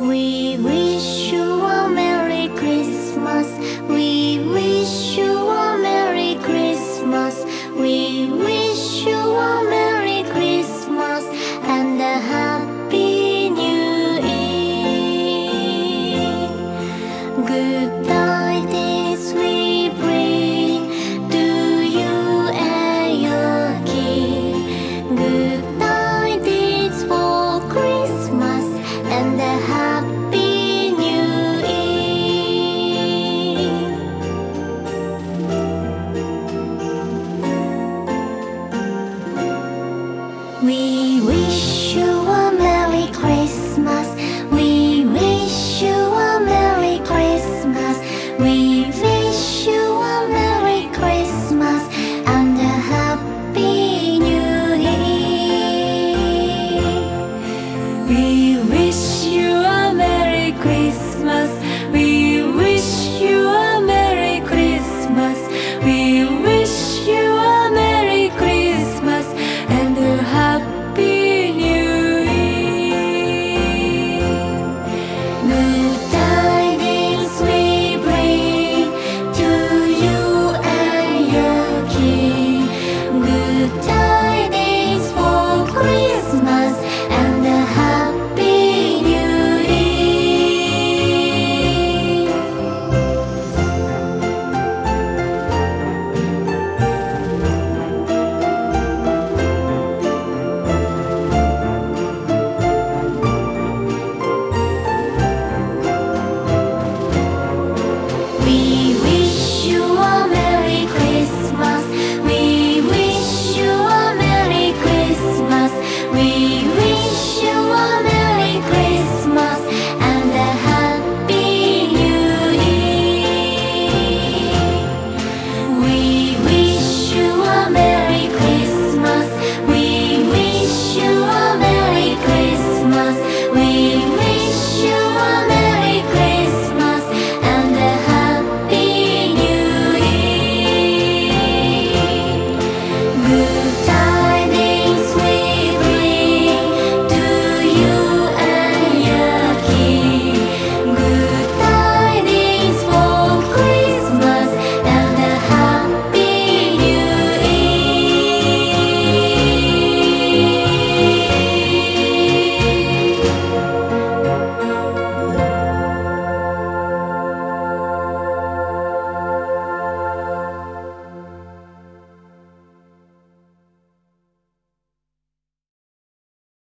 We will. Christmas.